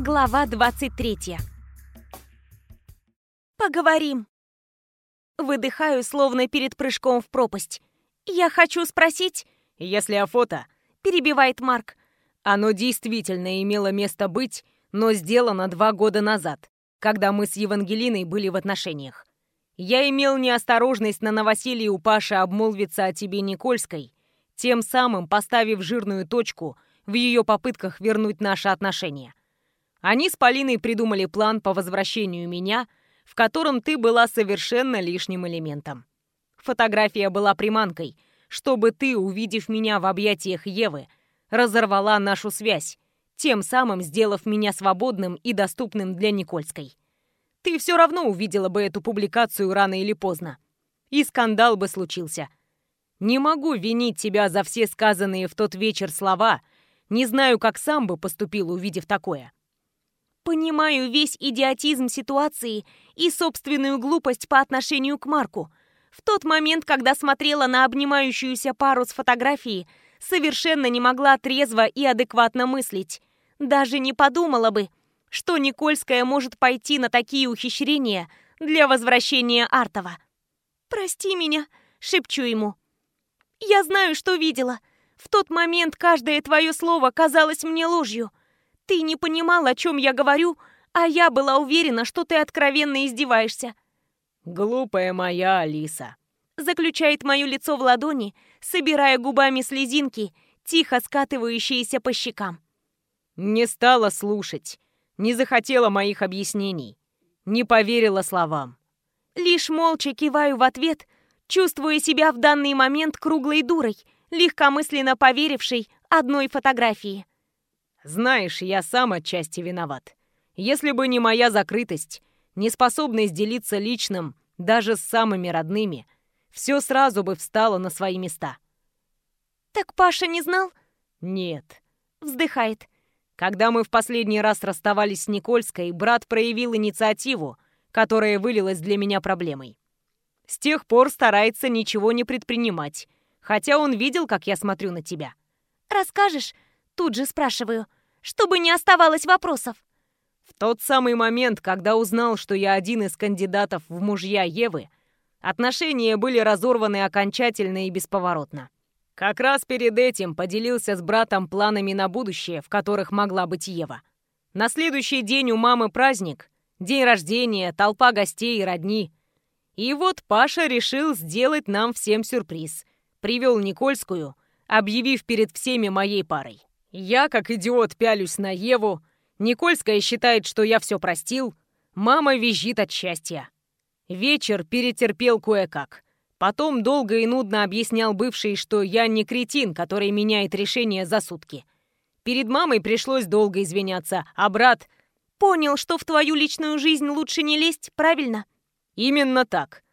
Глава 23. Поговорим. Выдыхаю, словно перед прыжком в пропасть. Я хочу спросить... Если о фото... Перебивает Марк. Оно действительно имело место быть, но сделано два года назад, когда мы с Евангелиной были в отношениях. Я имел неосторожность на новоселье у Паши обмолвиться о тебе Никольской, тем самым поставив жирную точку в ее попытках вернуть наши отношения. Они с Полиной придумали план по возвращению меня, в котором ты была совершенно лишним элементом. Фотография была приманкой, чтобы ты, увидев меня в объятиях Евы, разорвала нашу связь, тем самым сделав меня свободным и доступным для Никольской. Ты все равно увидела бы эту публикацию рано или поздно. И скандал бы случился. Не могу винить тебя за все сказанные в тот вечер слова. Не знаю, как сам бы поступил, увидев такое. Понимаю весь идиотизм ситуации и собственную глупость по отношению к Марку. В тот момент, когда смотрела на обнимающуюся пару с фотографии, совершенно не могла трезво и адекватно мыслить. Даже не подумала бы, что Никольская может пойти на такие ухищрения для возвращения Артова. «Прости меня», — шепчу ему. «Я знаю, что видела. В тот момент каждое твое слово казалось мне ложью. Ты не понимал, о чем я говорю, а я была уверена, что ты откровенно издеваешься». «Глупая моя Алиса», — заключает мое лицо в ладони, собирая губами слезинки, тихо скатывающиеся по щекам. «Не стала слушать не захотела моих объяснений, не поверила словам. Лишь молча киваю в ответ, чувствуя себя в данный момент круглой дурой, легкомысленно поверившей одной фотографии. Знаешь, я сам отчасти виноват. Если бы не моя закрытость, неспособность делиться личным даже с самыми родными, все сразу бы встало на свои места. «Так Паша не знал?» «Нет», — вздыхает. Когда мы в последний раз расставались с Никольской, брат проявил инициативу, которая вылилась для меня проблемой. С тех пор старается ничего не предпринимать, хотя он видел, как я смотрю на тебя. «Расскажешь?» Тут же спрашиваю, чтобы не оставалось вопросов. В тот самый момент, когда узнал, что я один из кандидатов в мужья Евы, отношения были разорваны окончательно и бесповоротно. Как раз перед этим поделился с братом планами на будущее, в которых могла быть Ева. На следующий день у мамы праздник, день рождения, толпа гостей и родни. И вот Паша решил сделать нам всем сюрприз. Привел Никольскую, объявив перед всеми моей парой. Я, как идиот, пялюсь на Еву. Никольская считает, что я все простил. Мама визжит от счастья. Вечер перетерпел кое-как. Потом долго и нудно объяснял бывший, что я не кретин, который меняет решение за сутки. Перед мамой пришлось долго извиняться, а брат... Понял, что в твою личную жизнь лучше не лезть, правильно? Именно так.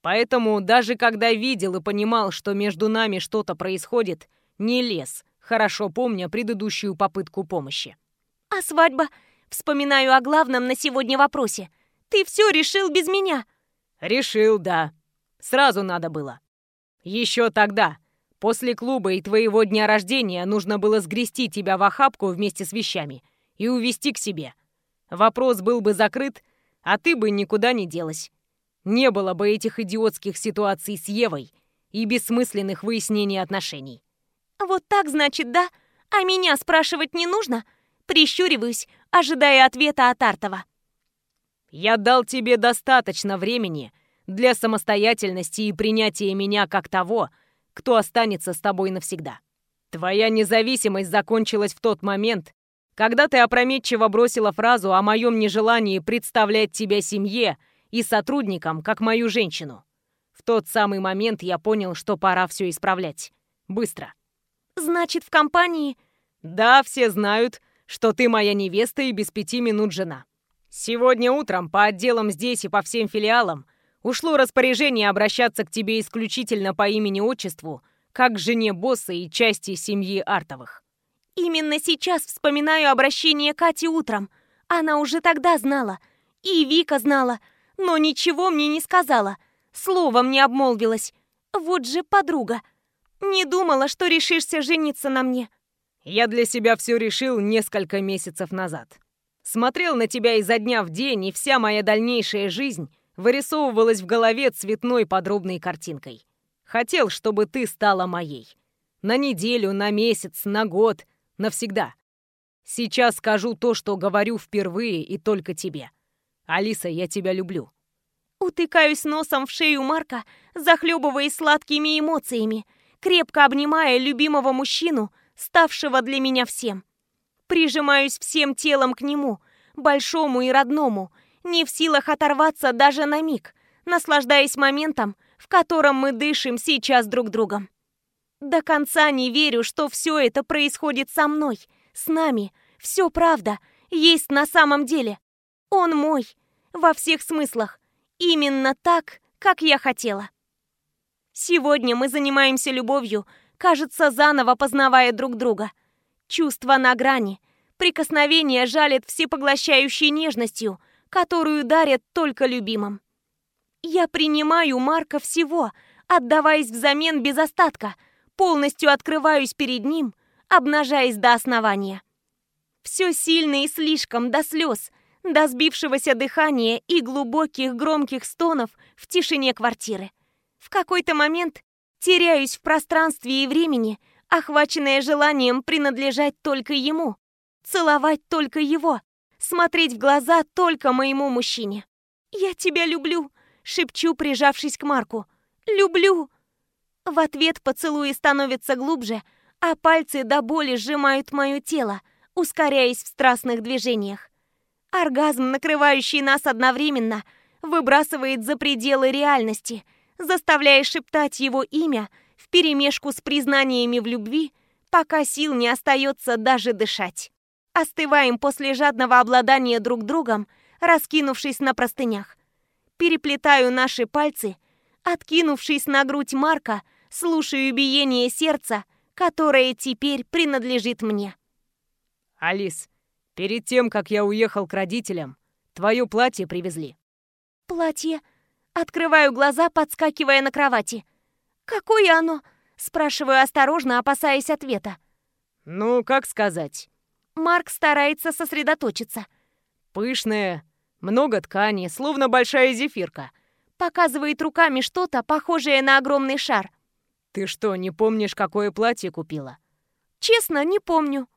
Поэтому даже когда видел и понимал, что между нами что-то происходит, не лез, хорошо помня предыдущую попытку помощи. А свадьба? Вспоминаю о главном на сегодня вопросе. Ты все решил без меня? Решил, да. Сразу надо было. Еще тогда, после клуба и твоего дня рождения, нужно было сгрести тебя в охапку вместе с вещами и увезти к себе. Вопрос был бы закрыт, а ты бы никуда не делась. Не было бы этих идиотских ситуаций с Евой и бессмысленных выяснений отношений. Вот так, значит, да? А меня спрашивать не нужно? Прищуриваюсь, ожидая ответа от Артова. Я дал тебе достаточно времени, для самостоятельности и принятия меня как того, кто останется с тобой навсегда. Твоя независимость закончилась в тот момент, когда ты опрометчиво бросила фразу о моем нежелании представлять тебя семье и сотрудникам, как мою женщину. В тот самый момент я понял, что пора все исправлять. Быстро. Значит, в компании... Да, все знают, что ты моя невеста и без пяти минут жена. Сегодня утром по отделам здесь и по всем филиалам Ушло распоряжение обращаться к тебе исключительно по имени-отчеству, как к жене босса и части семьи Артовых. Именно сейчас вспоминаю обращение Кати утром. Она уже тогда знала. И Вика знала. Но ничего мне не сказала. Словом не обмолвилась. Вот же подруга. Не думала, что решишься жениться на мне. Я для себя все решил несколько месяцев назад. Смотрел на тебя изо дня в день, и вся моя дальнейшая жизнь вырисовывалась в голове цветной подробной картинкой. Хотел, чтобы ты стала моей. На неделю, на месяц, на год, навсегда. Сейчас скажу то, что говорю впервые и только тебе. Алиса, я тебя люблю. Утыкаюсь носом в шею Марка, захлебываясь сладкими эмоциями, крепко обнимая любимого мужчину, ставшего для меня всем. Прижимаюсь всем телом к нему, большому и родному, не в силах оторваться даже на миг, наслаждаясь моментом, в котором мы дышим сейчас друг другом. До конца не верю, что все это происходит со мной, с нами. Все правда, есть на самом деле. Он мой, во всех смыслах. Именно так, как я хотела. Сегодня мы занимаемся любовью, кажется, заново познавая друг друга. Чувства на грани. Прикосновение жалит всепоглощающей нежностью, которую дарят только любимым. Я принимаю Марка всего, отдаваясь взамен без остатка, полностью открываюсь перед ним, обнажаясь до основания. Все сильно и слишком, до слез, до сбившегося дыхания и глубоких громких стонов в тишине квартиры. В какой-то момент теряюсь в пространстве и времени, охваченная желанием принадлежать только ему, целовать только его, смотреть в глаза только моему мужчине. «Я тебя люблю», — шепчу, прижавшись к Марку. «Люблю». В ответ поцелуи становятся глубже, а пальцы до боли сжимают мое тело, ускоряясь в страстных движениях. Оргазм, накрывающий нас одновременно, выбрасывает за пределы реальности, заставляя шептать его имя вперемешку с признаниями в любви, пока сил не остается даже дышать. Остываем после жадного обладания друг другом, раскинувшись на простынях. Переплетаю наши пальцы, откинувшись на грудь Марка, слушаю биение сердца, которое теперь принадлежит мне. Алис, Перед тем, как я уехал к родителям, твое платье привезли. Платье? Открываю глаза, подскакивая на кровати. Какое оно? Спрашиваю осторожно, опасаясь ответа. Ну, как сказать? Марк старается сосредоточиться. Пышное, много ткани, словно большая зефирка. Показывает руками что-то, похожее на огромный шар. Ты что, не помнишь, какое платье купила? Честно, не помню.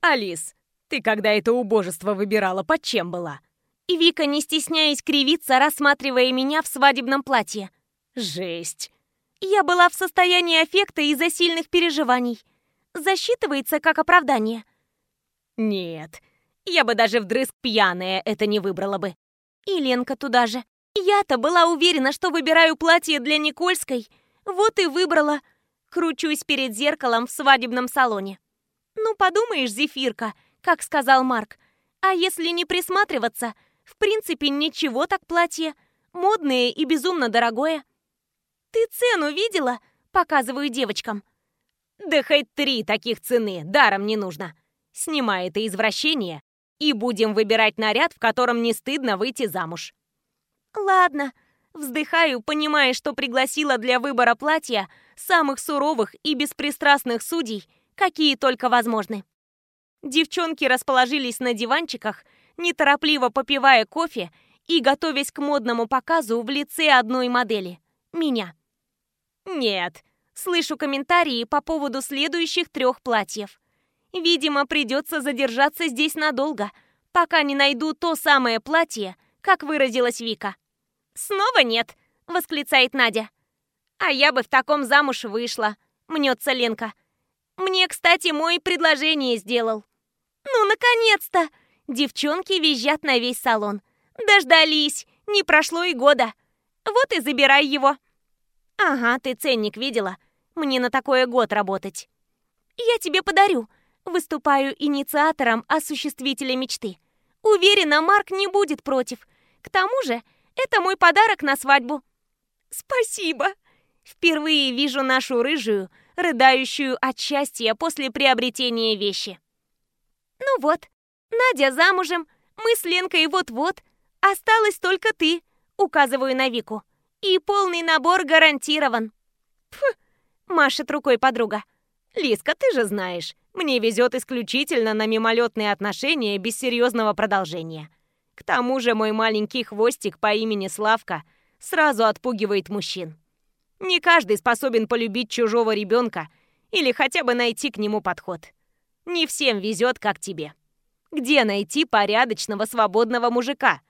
«Алис, ты когда это убожество выбирала, под чем была?» И Вика, не стесняясь, кривится, рассматривая меня в свадебном платье. «Жесть!» Я была в состоянии аффекта из-за сильных переживаний. Засчитывается как оправдание. Нет, я бы даже вдрызг пьяная это не выбрала бы. И Ленка туда же. Я-то была уверена, что выбираю платье для Никольской. Вот и выбрала. Кручусь перед зеркалом в свадебном салоне. «Ну, подумаешь, зефирка», как сказал Марк. «А если не присматриваться, в принципе, ничего так платье. Модное и безумно дорогое». «Ты цену видела?» Показываю девочкам. «Да хоть три таких цены, даром не нужно. Снимай это извращение, и будем выбирать наряд, в котором не стыдно выйти замуж». «Ладно». Вздыхаю, понимая, что пригласила для выбора платья самых суровых и беспристрастных судей – какие только возможны. Девчонки расположились на диванчиках, неторопливо попивая кофе и готовясь к модному показу в лице одной модели – меня. Нет, слышу комментарии по поводу следующих трех платьев. Видимо, придется задержаться здесь надолго, пока не найду то самое платье, как выразилась Вика. «Снова нет!» – восклицает Надя. «А я бы в таком замуж вышла», – мнется Ленка. Мне, кстати, мой предложение сделал. Ну, наконец-то! Девчонки визжат на весь салон. Дождались, не прошло и года. Вот и забирай его. Ага, ты ценник видела? Мне на такое год работать. Я тебе подарю. Выступаю инициатором осуществителя мечты. Уверена, Марк не будет против. К тому же, это мой подарок на свадьбу. Спасибо. Впервые вижу нашу рыжую, рыдающую от счастья после приобретения вещи. «Ну вот, Надя замужем, мы с Ленкой вот-вот, осталась только ты», указываю на Вику. «И полный набор гарантирован». «Фу», машет рукой подруга. «Лиска, ты же знаешь, Мне везет исключительно на мимолетные отношения без серьезного продолжения. К тому же мой маленький хвостик по имени Славка сразу отпугивает мужчин. Не каждый способен полюбить чужого ребенка или хотя бы найти к нему подход. Не всем везет, как тебе. Где найти порядочного свободного мужика?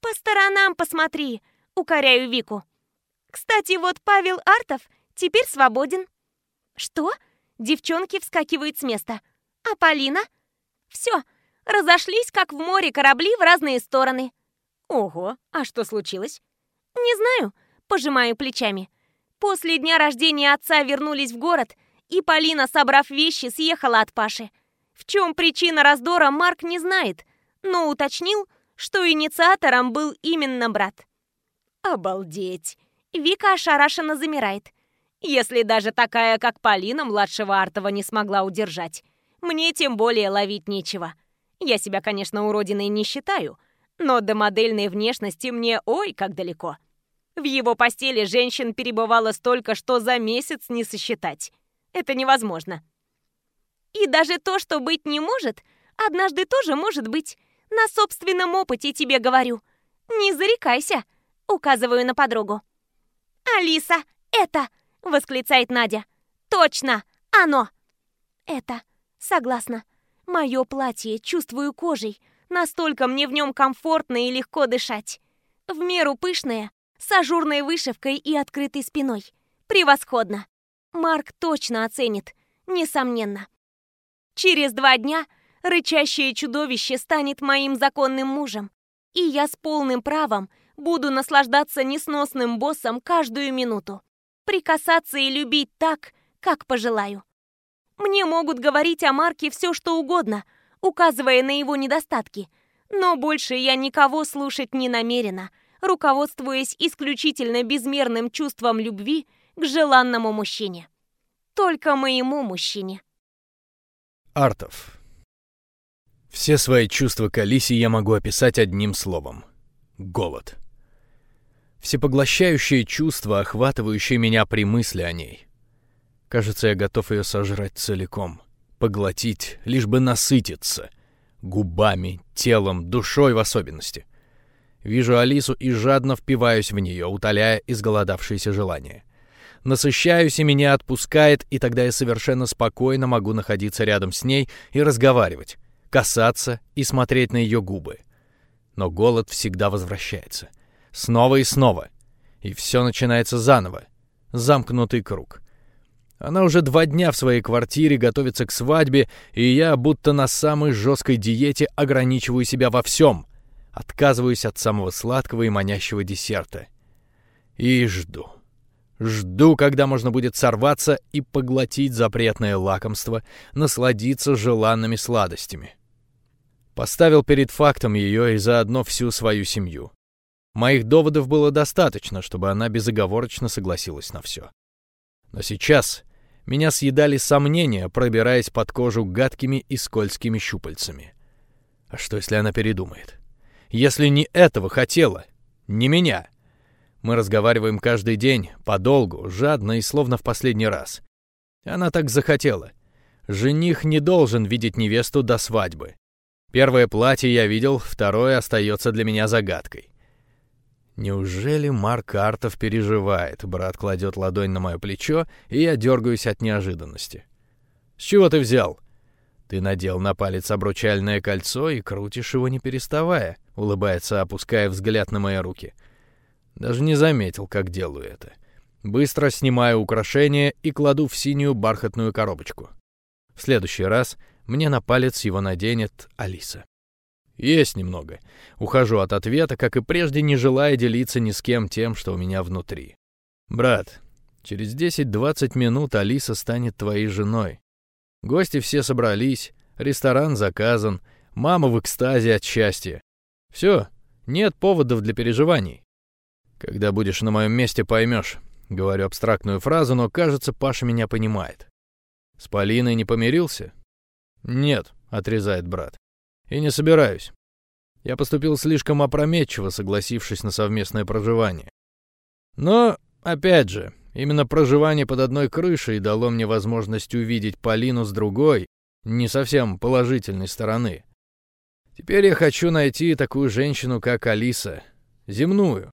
По сторонам посмотри, укоряю Вику. Кстати, вот Павел Артов теперь свободен. Что? Девчонки вскакивают с места. А Полина? Все, разошлись, как в море корабли в разные стороны. Ого, а что случилось? Не знаю, пожимаю плечами. После дня рождения отца вернулись в город, и Полина, собрав вещи, съехала от Паши. В чем причина раздора, Марк не знает, но уточнил, что инициатором был именно брат. Обалдеть! Вика ошарашенно замирает. Если даже такая, как Полина, младшего Артова не смогла удержать, мне тем более ловить нечего. Я себя, конечно, уродиной не считаю, но до модельной внешности мне ой как далеко. В его постели женщин перебывало столько, что за месяц не сосчитать. Это невозможно. И даже то, что быть не может, однажды тоже может быть. На собственном опыте тебе говорю. Не зарекайся, указываю на подругу. «Алиса, это!» — восклицает Надя. «Точно! Оно!» «Это. Согласна. Мое платье, чувствую кожей. Настолько мне в нем комфортно и легко дышать. В меру пышное, с ажурной вышивкой и открытой спиной. Превосходно. Марк точно оценит, несомненно. Через два дня рычащее чудовище станет моим законным мужем, и я с полным правом буду наслаждаться несносным боссом каждую минуту, прикасаться и любить так, как пожелаю. Мне могут говорить о Марке все, что угодно, указывая на его недостатки, но больше я никого слушать не намерена, руководствуясь исключительно безмерным чувством любви к желанному мужчине. Только моему мужчине. Артов. Все свои чувства к Алисе я могу описать одним словом. Голод. Всепоглощающее чувство, охватывающее меня при мысли о ней. Кажется, я готов ее сожрать целиком. Поглотить, лишь бы насытиться. Губами, телом, душой в особенности. Вижу Алису и жадно впиваюсь в нее, утоляя изголодавшееся желание. Насыщаюсь и меня отпускает, и тогда я совершенно спокойно могу находиться рядом с ней и разговаривать, касаться и смотреть на ее губы. Но голод всегда возвращается. Снова и снова. И все начинается заново. Замкнутый круг. Она уже два дня в своей квартире готовится к свадьбе, и я, будто на самой жесткой диете, ограничиваю себя во всем. Отказываюсь от самого сладкого и манящего десерта. И жду. Жду, когда можно будет сорваться и поглотить запретное лакомство, насладиться желанными сладостями. Поставил перед фактом ее и заодно всю свою семью. Моих доводов было достаточно, чтобы она безоговорочно согласилась на все. Но сейчас меня съедали сомнения, пробираясь под кожу гадкими и скользкими щупальцами. А что, если она передумает? Если не этого хотела, не меня — мы разговариваем каждый день, подолгу, жадно и словно в последний раз. Она так захотела. Жених не должен видеть невесту до свадьбы. Первое платье я видел, второе остается для меня загадкой. Неужели Марк Артов переживает? Брат кладет ладонь на мое плечо, и я дергаюсь от неожиданности. С чего ты взял? Ты надел на палец обручальное кольцо и крутишь его не переставая, улыбается, опуская взгляд на мои руки. — даже не заметил, как делаю это. Быстро снимаю украшение и кладу в синюю бархатную коробочку. В следующий раз мне на палец его наденет Алиса. Есть немного. Ухожу от ответа, как и прежде, не желая делиться ни с кем тем, что у меня внутри. Брат, через 10-20 минут Алиса станет твоей женой. Гости все собрались, ресторан заказан, мама в экстазе от счастья. Все, нет поводов для переживаний. Когда будешь на моем месте, поймешь. Говорю абстрактную фразу, но, кажется, Паша меня понимает. С Полиной не помирился? Нет, отрезает брат. И не собираюсь. Я поступил слишком опрометчиво, согласившись на совместное проживание. Но, опять же, Именно проживание под одной крышей дало мне возможность увидеть Полину с другой, не совсем положительной стороны. Теперь я хочу найти такую женщину, как Алиса, земную,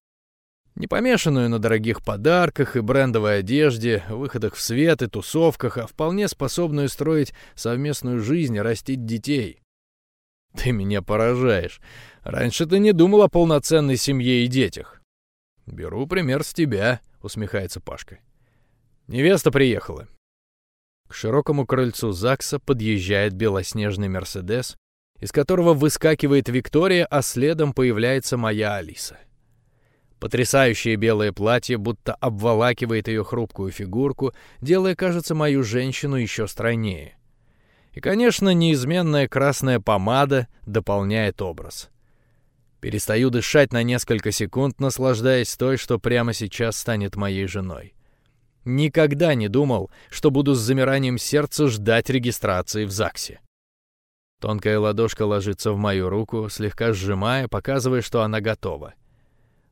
не помешанную на дорогих подарках и брендовой одежде, выходах в свет и тусовках, а вполне способную строить совместную жизнь и растить детей. Ты меня поражаешь. Раньше ты не думал о полноценной семье и детях. Беру пример с тебя, усмехается Пашка. Невеста приехала. К широкому крыльцу ЗАГСа подъезжает белоснежный Мерседес, из которого выскакивает Виктория, а следом появляется моя Алиса. Потрясающее белое платье будто обволакивает ее хрупкую фигурку, делая, кажется, мою женщину еще стройнее. И, конечно, неизменная красная помада дополняет образ. Перестаю дышать на несколько секунд, наслаждаясь той, что прямо сейчас станет моей женой. Никогда не думал, что буду с замиранием сердца ждать регистрации в ЗАГСе. Тонкая ладошка ложится в мою руку, слегка сжимая, показывая, что она готова.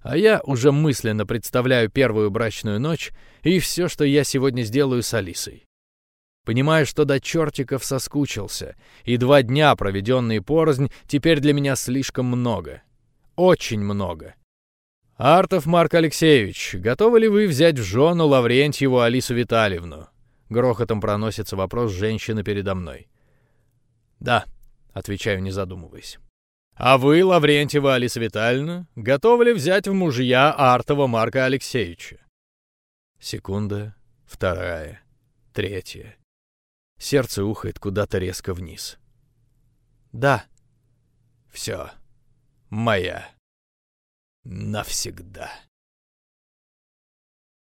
А я уже мысленно представляю первую брачную ночь и все, что я сегодня сделаю с Алисой. Понимаю, что до чертиков соскучился, и два дня, проведенные порознь, теперь для меня слишком много. Очень много. «Артов Марк Алексеевич, готовы ли вы взять в жену Лаврентьеву Алису Витальевну?» Грохотом проносится вопрос женщины передо мной. «Да», — отвечаю, не задумываясь. А вы, Лаврентьева Алиса Витальевна, готовы ли взять в мужья Артова Марка Алексеевича? Секунда, вторая, третья. Сердце ухает куда-то резко вниз. Да. Все. Моя. Навсегда.